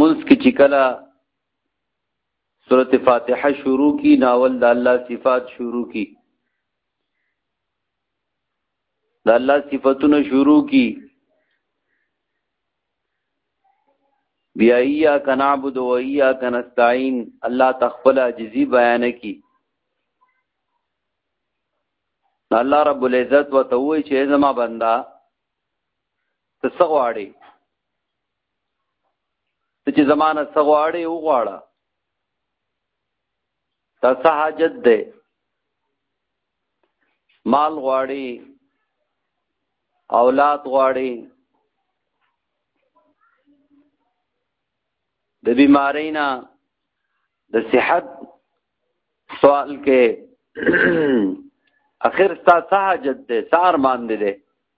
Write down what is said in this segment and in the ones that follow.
منس کې چې کله سورته فاتحه شروع کی ناول د الله صفات شروع کی د الله صفاتونه شروع کی بیا یا کنعبد و یا کنستعين الله تخفل عجزي بیان کی الله رب العزت وتوي چې زما بندا ته څه غواړي ته چې زمانه څه غواړي او غواړه تا څه حاجت ده مال غواړي اولاد غواړي د بیماری نه د صحت سوال کې اخر تا څه حاجت ده سار مان دي ده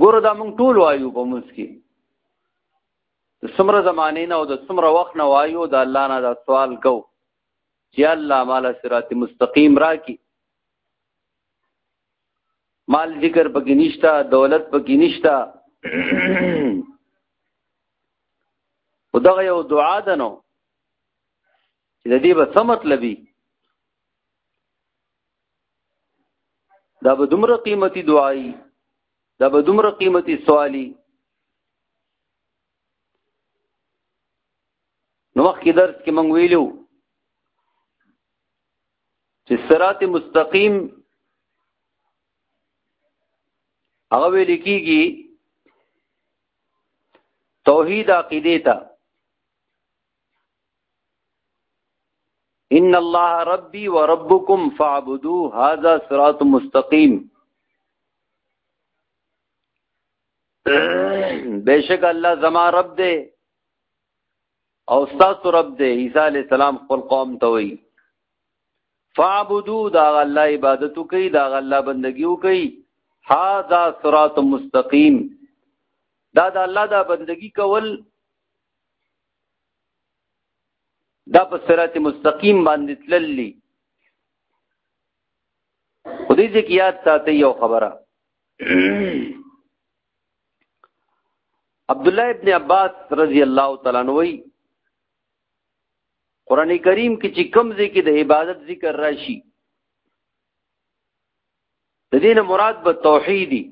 ګور دا مونږ ټول وایو په موږ کې د څومره زمانې نه او د څومره وخت نه وایو د الله نه دا سوال کو چې الله مال صراط مستقیم راکی مال ذکر پکې نشتا دولت پکې نشتا ودغه یو دعا ده نو چې د دې به څه مطلبي دا به دومره قیمتي دعای دا به دومره قیمتي سوالی نو مخکې درس کې مونږ ویلو چې صراط مستقیم هغه ویل کېږي توحید عقیده ته ان الله ربي وربكم فاعبدوا هذا صراط مستقيم بشک الله زما رب دی او تاسو رب دی عیسی علی السلام خپل قوم ته وی فاعبدوا دا الله عبادت کوي دا الله بندگی کوي هذا صراط مستقيم دا د الله دا بندگی کول دا په صراط مستقیم باندې تللی خو دې ځکه یاد ساتي یو خبره عبد الله ابن عباس رضی الله تعالی عنہ وی قران کریم کې چې کوم ځای کې د عبادت ذکر راشي د دین مراد به توحیدی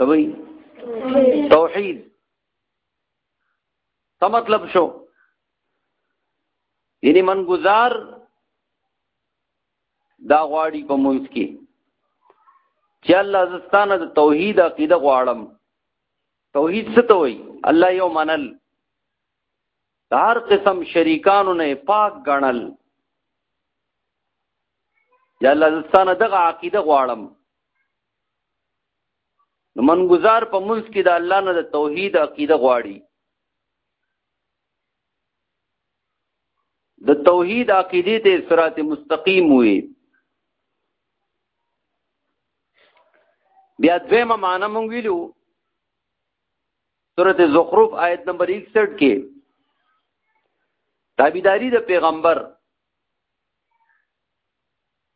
سوي توحید څه مطلب شو یعنی من گزار دا غواړي په مونږ کې چې الله زستانه د توحید عقیده غواړم توحید څه ته وایي الله یو منل هر قسم شریکانو نه پاک ګڼل یا الله زستانه دغه عقیده غواړم نو منګزار په منځ کې د الله نه د توحید عقیده غواړي د توحید عقیده ته صراط مستقیم وي بیا دویمه معنی مونږ ویلو سورته زخرف آیت نمبر 61 کې تابعداري د پیغمبر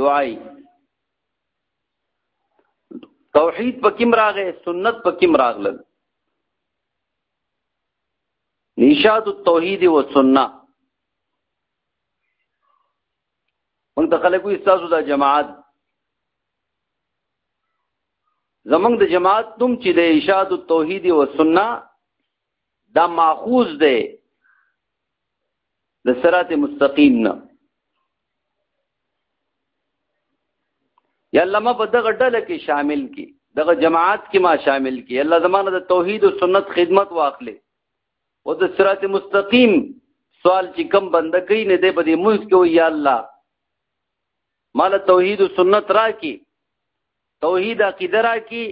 دعای توحید په کوم راغې سنت په کوم راغله نشاد التوحید و سنت موږ د خلکو استاسو د جماعت زمنګ د جماعت تم چې د اشاعت التوحید او سنت دا ماخوذ دی د صراط مستقیم نه یا الله ما په دغه ډله کې شامل کی دغه جماعت کې ما شامل کی الله زمانه د توحید او سنت خدمت واخلي او د صراط مستقیم سوال چې کم بنده کوي نه دی په دې ملک کې وي یا الله مال توحید او سنت را کی توحید عقیده را کی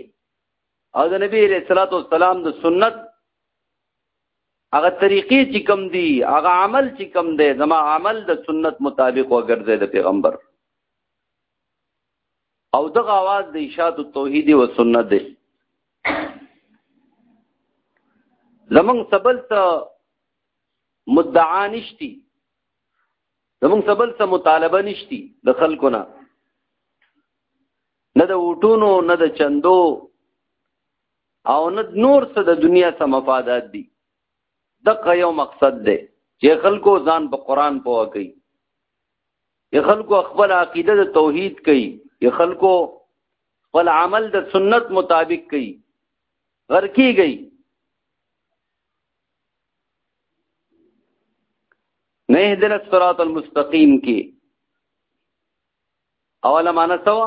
او د نبی علیہ الصلوۃ والسلام د سنت هغه طریقې چې کم دي هغه عمل چې کم دی زما عمل د سنت مطابق وګرځي د پیغمبر او دغه आवाज د اشاعت توحید او سنت دی زمون سبل ته مدعا نشتی زمون سبل ته مطالبه نشتی د خلکو نه نه د وټونو نه د چندو او نه نور څه د دنیا څخه مفادات دي دغه یو مقصد دی چې خلکو ځان په قران پوه کوي چې خلکو خپل عقیده د توحید کوي چې خلکو خپل عمل د سنت مطابق کوي غرقی گئی نه دل صراط المستقیم کې اوله معنا سوا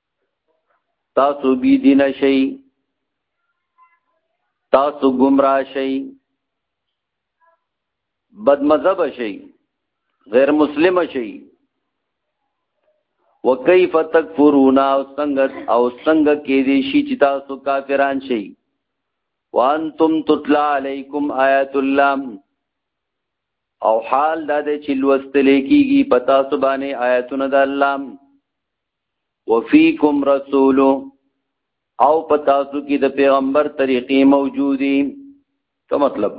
تاسو بی دین شئ تاسو گمراه شئ بد مذهب شئ غیر مسلم شئ وکيف تکفرون او څنګه او څنګه کې دي شي چې تاسو کافران شئ وانتم تطلع علیکم آیات الله او حال دا دی چې لوستل کېږي پتا سبانه آیاتونه د الله وفيكم رسول او پتا سو کې د پیغمبر طریقې موجودي څه مطلب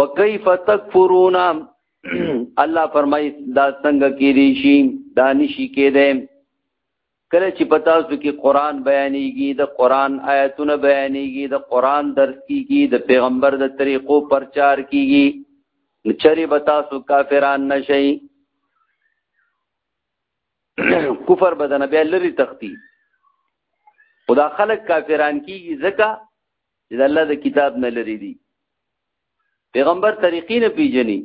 وکيف تکفرون الله فرمای دا څنګه کې دي شي دا نشي کې ده کله چې پتا سو کې قران بیانېږي د قران آیاتونه بیانېږي د قران درس کیږي د پیغمبر د طریقو پرچار کیږي نو چری بتا سو کافران نشي کفر بدن بیا لري تختی او دا خلک کافران کیږي ځکه چې د الله د کتاب نه لري دي پیغمبر طریقې نه پیژني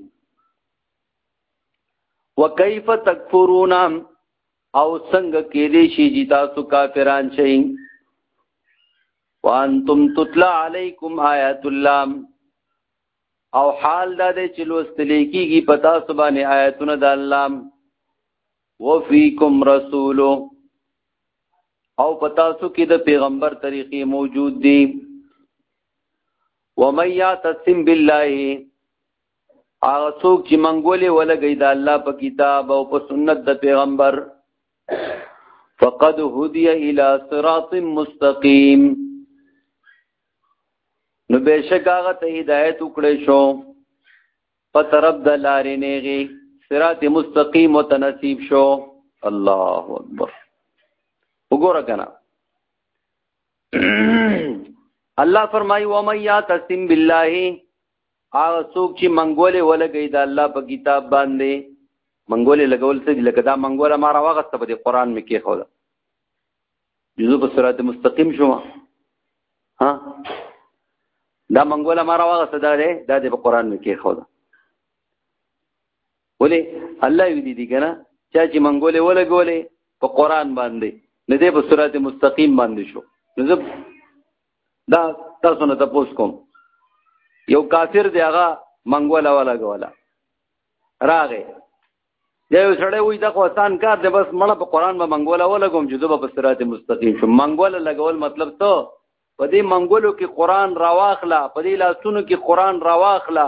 وکيف تکفرون او څنګه کې دې شي چې تاسو کافران شئ وانتم تتلى عليكم آیات الله او حال دا دی چې لوستل کېږي په تاسو باندې آیاتونه د الله وفیکم رسول او په تاسو کې د پیغمبر طریقې موجود دي ومن یعتصم بالله هغه څوک چې منګولې ولګي د الله په کتاب او په سنت د پیغمبر فقد هدي الى صراط مستقيم نو بهشک هغه ته هدایت وکړې شو په طرف د لارې نیغي صراط مستقیم متنصیب شو الله اکبر وګوره کنه الله فرمایي و مَن یاتسم بالله هغه څوک چې منګولې ولګي دا الله په کتاب باندې منګولې لګول څه دي لکه دا منګوله ما راوغسته په دې قران مې کې خو دا جزو په صراط مستقیم شو ها دا منګوله ما راوغه صدا ده دا د قرآن مې کې خو ده ولې الله یې دې دي کنه چا چې منګوله ولګولې په قرآن باندې نه دې په صراط مستقیم باندې شو نو زه دا تاسو نه تاسو کوم یو کافر دی هغه منګوله ولګوله راغې دا یو سړی وای دا خو آسان کار دی بس مړه په قران به منګوله ولګوم چې دوبه په صراط مستقیم شم منګوله لګول مطلب ته په دې منګولو کې قران راواخله په دې لاسونو کې قران راواخله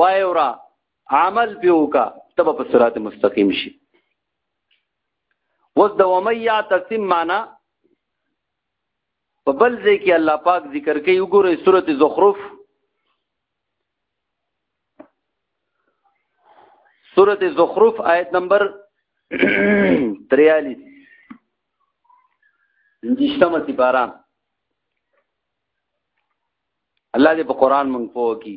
وای ورا عمل پیوکا تب په صراط مستقیم شي وس د ومیا تسم معنا په بل ځای کې الله پاک ذکر کوي وګوره سورته زخرف سورت زخرف آیت نمبر 43 نشتمه سپارا الله دې په قران مونږ پوه کی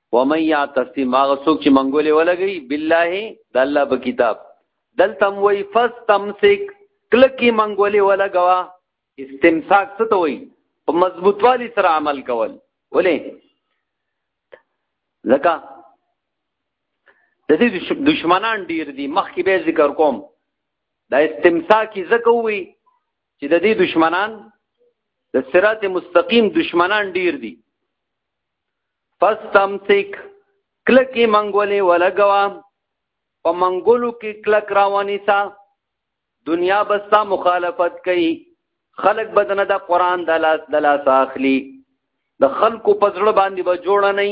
ومن یعتصم هغه څوک چې منګولې ولګي بالله د الله په کتاب دلته وی فاستمسک کلکی منګولې ولګوا استمساک څه ته وی په مضبوطوالي سره عمل کول ولې ځکه د دې دشمنان ډیر دي مخکې به ذکر کوم دا استمساکی ځکه وی چې د دې دشمنان د صراط مستقیم دشمنان ډیر دي فاستمسک کلکی منګولې ولګوا په منګولو کې کلک راوانی سا دنیا بستا مخالفت کوي خلق بدنه د قران د لاس د لاس اخلي د خلکو په ځړ باندې به جوړ نه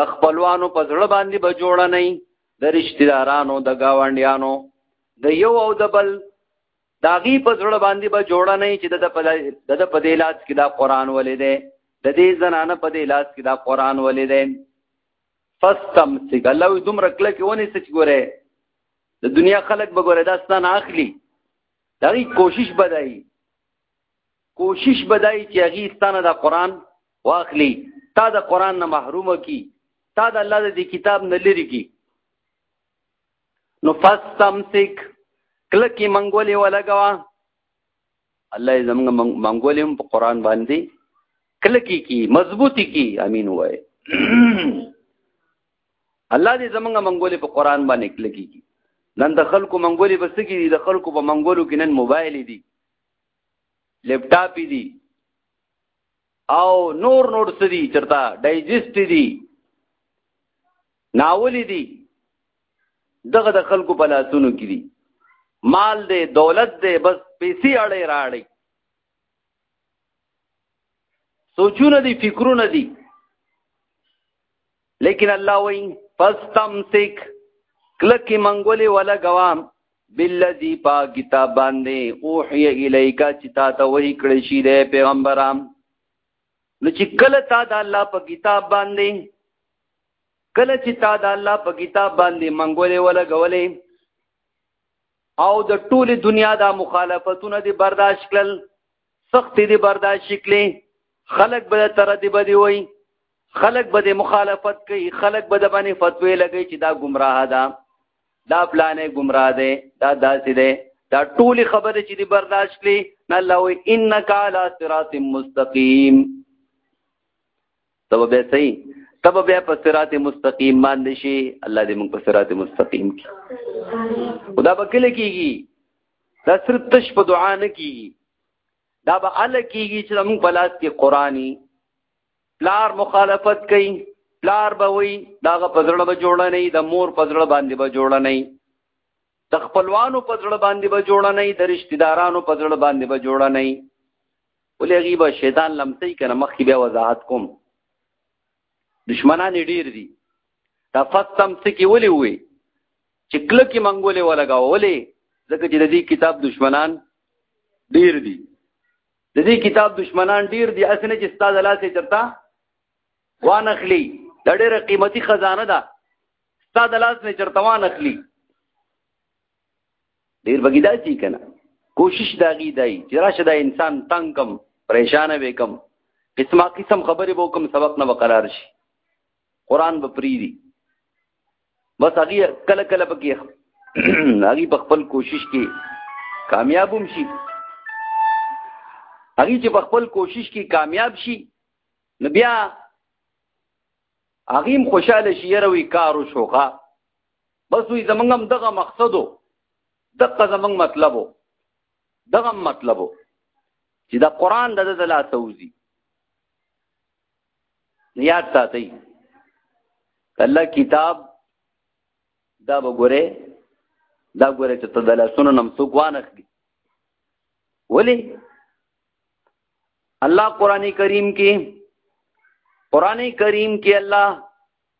د خپلوانو په ځړ باندې به جوړ نه د رشتہدارانو د گاونډیانو د یو او د بل داغي په زړه باندې به جوړه نه چې د په د په دې لاس کې دا قران ولې ده د دې زنانه په دې لاس کې دا قران ولې ده فستم سګ الله دوم رکله کې ونی سچ ګوره د دنیا خلک به ګوره دا ستان اخلي دغه کوشش بدای کوشش بدای چې هغه ستانه د قران واخلي تا د قران نه محروم کی تا د الله د کتاب نه لری کی نو فاستمسک کلکی منګولې ولګوا الله یې زموږ منګولې هم په قران باندې کلکی کی مضبوطی کی امين وای الله دې زموږ منګولې په قران باندې کلکی کی نن د خلکو منګولې بس کی دي د خلکو په منګولو کې نن موبایل دي لپټاپ دي او نور نور سدي چرتا ډایجست دي ناولی دی دغه د خلکو په لاسونو کې دي مال دی دولت دی بس پیسې اړې راړې سوچونه دي فکرونه دي لیکن الله وایي فاستمسک کلک منګولې ولا غوام بالذي پا کتاب باندې اوحي الیکا چې تا ته وحي کړی شي د پیغمبرام نو چې کله تا د الله په کتاب باندې کله چې تا د الله په کتاب باندې منګولې ولګولې او د ټوله دنیا دا مخالفتونه دې برداشت کړل سخت دې برداشت کړلې خلق به تر دې بدی وای خلق به مخالفت کوي خلق به باندې فتوی لګي چې دا گمراه ده دا پلانې گمراه ده دا داسې ده دا ټول خبره چې دی برداشت کړي نه الله وي انک علی صراط مستقیم تب به صحیح تب به په صراط مستقیم باندې شي الله دې موږ په صراط مستقیم کې خدا به کله کېږي دا صرف تش په دعا نه کېږي دا به ال کېږي چې موږ په لاس کې قرآني پلار مخالفت کوي پلار به وي داغه پزړه به جوړ نه د مور پزړه باندې به جوړ نه د خپلوانو پزړه باندې به جوړ نه د رشتہ دارانو پزړه باندې به جوړ نه ولې هغوی به شیطان لمسوي که نه مخکې بیا وضاحت کوم دشمنان یې ډېر دي دا فستم څه کې ولې ووې چې کلکې منګولې ولګوه ولې ځکه چې د دې کتاب دشمنان ډېر دي د دې کتاب دشمنان ډېر دي هسې نه چې ستا د لاسې چېرته وانخلي دا ډېره قیمتي خزانه ده ستا د لاس نه چېرته وانخلي ډیر بګیدا چی کنه کوشش داغي دای چې راشه دا انسان تنگ کم پریشان وې کم قسمه قسم خبرې به کوم سبق نه وقرار شي قران به پریری بس هغه کله کله پکې هغه په خپل کوشش کې کامیاب هم شي هغه چې په خپل کوشش کې کامیاب شي نو بیا هغه خوشاله شي یره وی کارو شوخه بس وی زمنګ هم دغه مقصدو دغه زمنګ مطلبو دغه مطلبو چې دا قران د د لا توزی یاد ساتي کله کتاب دا وګوره دا ګوره چې ته د لاسونو نم څوک وانخلي ولی الله قرآنی کریم کې قرآنی کریم کې الله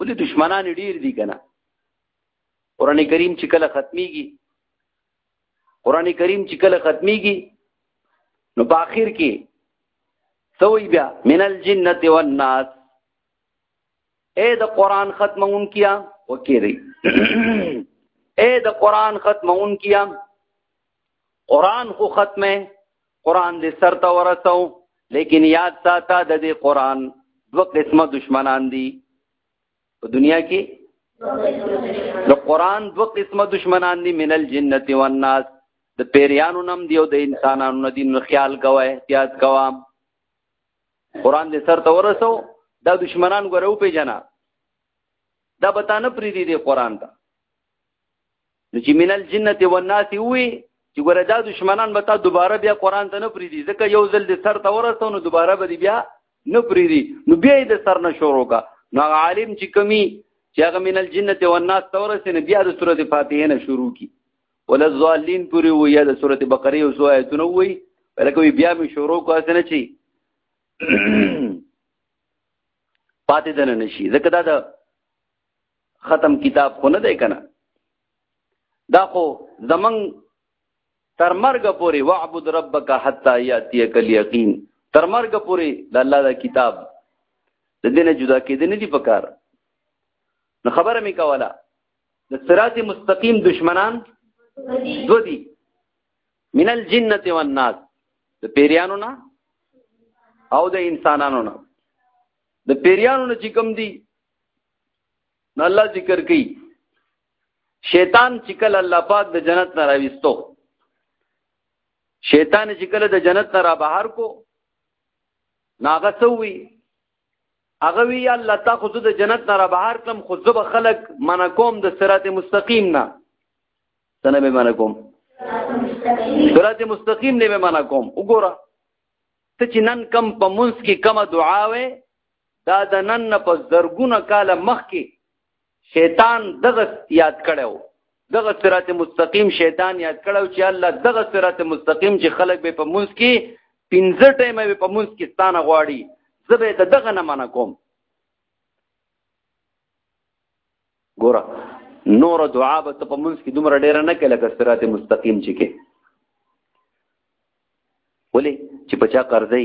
ولې دشمنان ډیر دي کنه قران کریم چې کله ختميږي قران کریم چې کله ختميږي نو په اخر کې سوي بیا من الجنه والناس اے د قران ختمون کیا وکيري اے د قران ختمون کیا قران خو ختمه قران دې سر ته ورسو لیکن یاد ساته د دې قران دو قسمه دشمنان دي په دنیا کې د قران دو قسمه دشمنان دي منل جنتی والناس د پیریانو نم دی او د انسانانو نه دین خیال کوه احتیاط کوه قران دې سر ته ورسو دا دشمنان غره او پیجنا دا بتانه پری دی دی قران ته نو چې من الجنه والناس وي چې ګوره دا دشمنان به تا دوباره بیا قران ته نه پریدي ځکه یو ځل د سر ته ورسو نو دوباره به بیا نه پریدي نو بیا د سر نه شروع کا نو عالم چې کمی چې هغه من الجنه والناس تورسه نه بیا د سورته فاتحه نه شروع کی ول الظالین پوری و یا د سورته بقره او سو آیتونه وای ولکه بیا می شروع کو اسنه چی پاتې دنه نشي ځکه دا د ختم کتاب خو نه دی کنه دا خو زمنګ تر مرګ پورې واعبد ربک حتا یاتیک الیقین تر مرګ پورې د الله دا کتاب د دینه جدا کېدې نه دی پکار نو خبره مې کوله د صراط مستقیم دشمنان دو دي من الجنه والناس د پیریانو نه او د انسانانو نه د پیریانو نه چې کوم دي نو الله ذکر کوي شیطان چې کله الله پاک د جنت نه راويستو شیطان چې کله د جنت نه را بهر کو ناغه سوي هغه وی الله تا خو د جنت نه را بهر کم خو زب خلق من کوم د صراط مستقیم نه څنګه به من کوم صراط مستقیم نه به من کوم وګوره ته چې نن کم په منس کې کم دعا وې دا د نن نه په زرګونه کاله مخکې شیطان دغه یاد کړو دغه صراط مستقیم شیطان یاد کړو چې الله دغه صراط مستقیم چې خلک به په منځ کې پنځه ټیمه به په منځ کې ستانه غواړي زه به د دغه نه منع کوم ګوره نور دعا به ته په منځ کې دومره ډیره نه کې لکه صراط مستقیم چې کې ولې چې په چا قرضې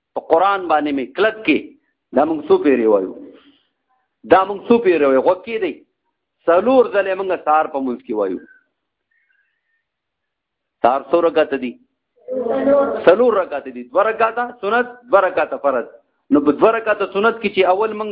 په قران باندې می کلک کې دا موږ څو پیری وایو دا موږ څو پیری وایو غوکی دی سلور ځلې موږ سار په منځ کې وایو سار څو رکعت دي سلور رکعت دي دو رکعت سنت دو رکعت فرض نو په دو رکعت سنت کې چې اول موږ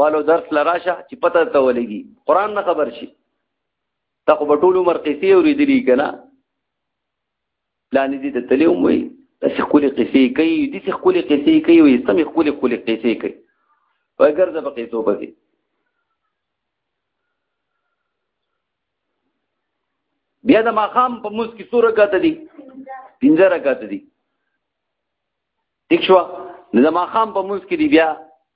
والو درس لراشه چې پته ته ولګي قران نه خبر شي تا خو ټول عمر قصې اوریدلې کنا پلان دې ته تلې وموي تاسو خپل قصې کوي دې څه خپل قصې کوي وي سم خپل خپل قصې کوي وګر د بقې تو بګي بیا د ماقام په موس کې سور کاته دي پنځه رکعات دي ٹھیک شو د ماقام په موس کې دي بیا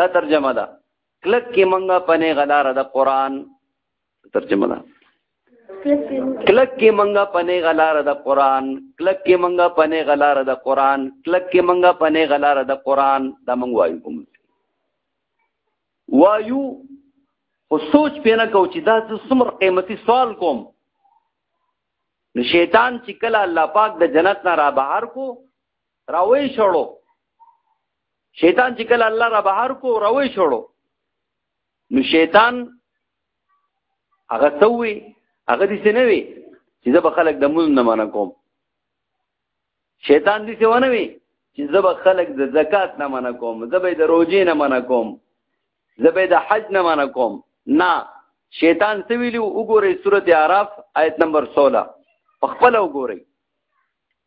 دا ترجمه ده کلک کې منګه پنه غلار د قران ترجمه ده کلک کې منګه پنه غلار د قران کلک کې منګه پنه غلار د قران کلک کې منګه پنه غلار د قران دا منګ وایو کوم وایو خو سوچ پینه کو چې دا څومره قیمتي سوال کوم نو شیطان چې کله الله پاک د جنت نه را بهر کو راوي شړو شیطان چې کله الله را بهر کو روي شړو نو شیطان هغه سوي هغه دې نه وي چې زه به خلک د مون نه منع کوم شیطان دې څه ونه وي چې زه به خلک د زکات نه منع کوم زه به د روزې نه منع کوم زه به د حج نه منع کوم نه شیطان څه ویلو وګورئ سورته اعراف آیت نمبر 16 په خپل وګورئ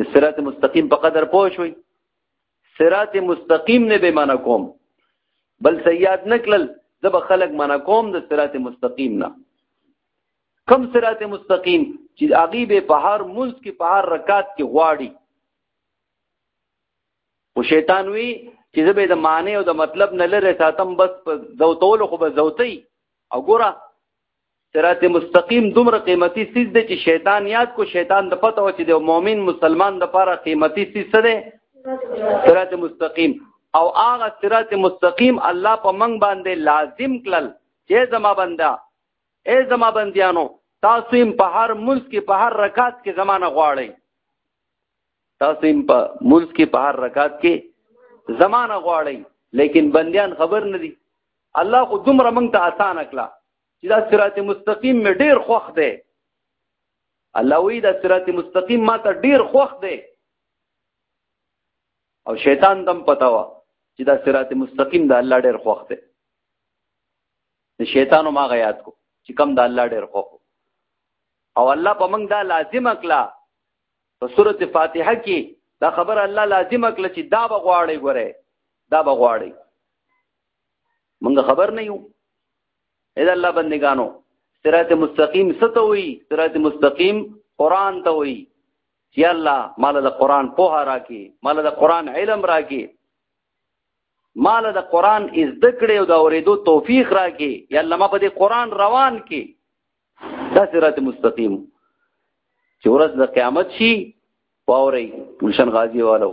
د صراط مستقیم په قدر پوه شوي صراط مستقیم نه به معنا کوم بل سیاد نکلل زب خلق معنا کوم د صراط مستقیم نه کم صراط مستقیم چې اغي به په هر منځ کې په هر رکعت کې غواړي او شیطان وی چې زبې د معنی او د مطلب نه لره ساتم بس په زوتول خو به زوتی او ګوره صراط مستقیم دومره قیمتي سیز دی چې شیطان یاد کو شیطان د پته و چې د مؤمن مسلمان د لپاره قیمتي سیز څه دی صراط مستقیم او هغه صراط مستقیم الله په منګ باندې لازم کړل چې زما بندا اے زما بندیانو تاسو هم په هر ملک کې په هر رکعت کې زمانه غواړئ تاسو هم په ملک کې په هر رکعت کې زمانه غواړئ لیکن بندیان خبر نه دي الله خو دومره موږ ته آسان کړه چې دا صراط مستقیم مې ډیر خوښ دی الله وی دا صراط مستقیم ما ته ډیر خوښ دی او شیطان دم پتا و چې دا صراط مستقیم د الله ډیر خوښ دی د شیطانو ما غیات کو چې کم د الله ډیر خوښ او الله په موږ دا لازم کړه په سورته فاتحه کې دا خبر الله لازم کړه چې دا بغواړي غره دا بغواړي موږ خبر نه یو اې الله بندگانو صراط مستقیم څه ته وایي صراط مستقیم قران ته وایي چې الله مال د قران په هر راکې مال د قران علم راکې مال د قران از دکړې او د اورېدو توفیق راکې یا الله ما په دې قران روان کې دا صراط مستقیم چې ورځ د قیامت شي پاوري ګلشن غازی والو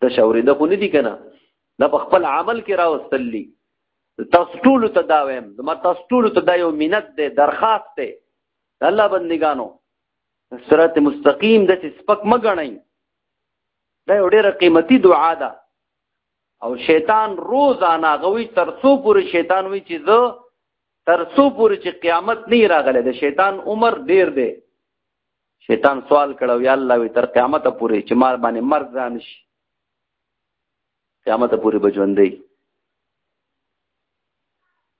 ته شاورې ده خو نه دي که نه دا په خپل عمل کې راوستل دي تاسو ټولو ته دا وایم زما تاسو ټولو ته دا یو منت دی درخواست دی الله بندګانو صراط مستقیم د سپک مګنئ دا یو ډېره قیمتي دعا ده او شیطان روزانه غوي ترسو پورې شیطان وی چې زه ترسو پورې چې قیامت نه راغله د شیطان عمر ډېر دی شیطان سوال کړو یا الله وی تر قیامت پورې چې مار باندې مرګ را نشي قیامت پورې بجوندې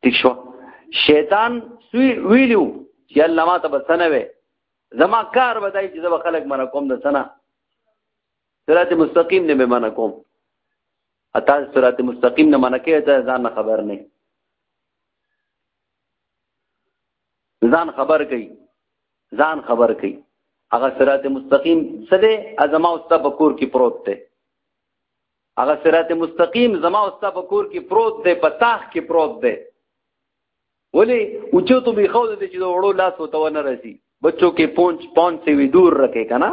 ٹھیک شو شیطان سوی ویلو چې الله ما ته بسنه وي زما کار ودای چې زما خلک منه کوم د سنه صراط مستقیم نه به منه کوم اته صراط مستقیم نه منه کې ته ځان خبر نه ځان خبر کړي ځان خبر کړي هغه صراط مستقیم څه دی ازما او ستا په کور کې پروت دی هغه صراط مستقیم زما او ستا په کور کې پروت دی په تاخ کې پروت دی ولی اوچوتو به خو دې چې د وړو لاس وته ونه رسی بچو کې پونچ پونچ سی وی دور رکھے کنا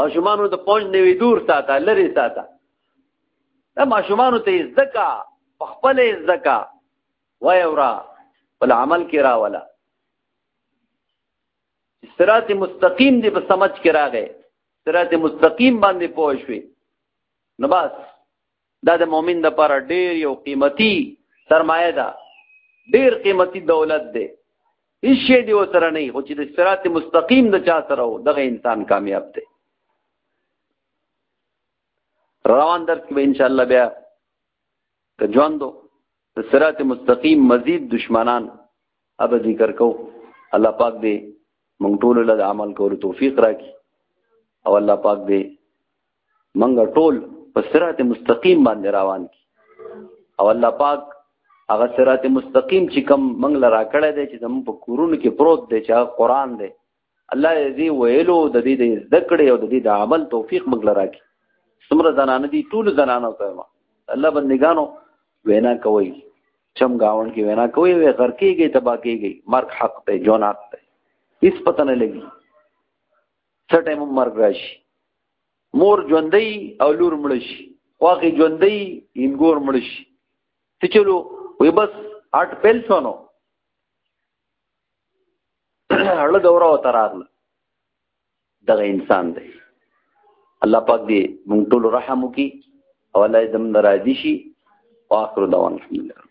ماشومانو د پونچ نه وی دور ساته لری ساته دا ماشومانو ته زکا خپل زکا وای اورا بل عمل کې راولا صراط مستقیم دې په سمج کې راغې صراط مستقیم باندې پوه شوې نو بس دا د مؤمن د پر ډیر یو قیمتي سرمایه ده ډیر قیمتي دولت ده هیڅ شی دی وسره نه خو چې د صراط مستقیم د چا سره و دغه انسان کامیاب دی روان درس کې به ان شاء الله بیا که ژوندو د صراط مستقیم مزید دشمنان اب ذکر کو الله پاک دې مونږ ټول له عمل کولو توفیق راکړي او الله پاک دې مونږ ټول په صراط مستقیم باندې روان کړي او الله پاک هغه صراط مستقیم چې کم مونږ لرا کړی دی چې زموږ په کورونو کې پروت دی چې هغه قران دی الله دې ویلو د دې د زده کړې او د دې د عمل توفیق موږ لراکي څومره زنانه دي ټول زنانه ته ما الله بندګانو وینا کوي چم گاون کې وینا کوي وی غر کېږي تبا کېږي مرګ حق ته جون حق ته هیڅ پته نه لګي څه ټایم مرګ راشي مور ژوندۍ او لور مړ شي خواږه ژوندۍ انګور مړ شي ته چلو وی بس اټ پیل شونو هغه دوره او تراغله دغه انسان دی الله پاک دې مونږ ټول رحم وکي او الله دې زموږ راضي شي واخر دعوان الحمدلله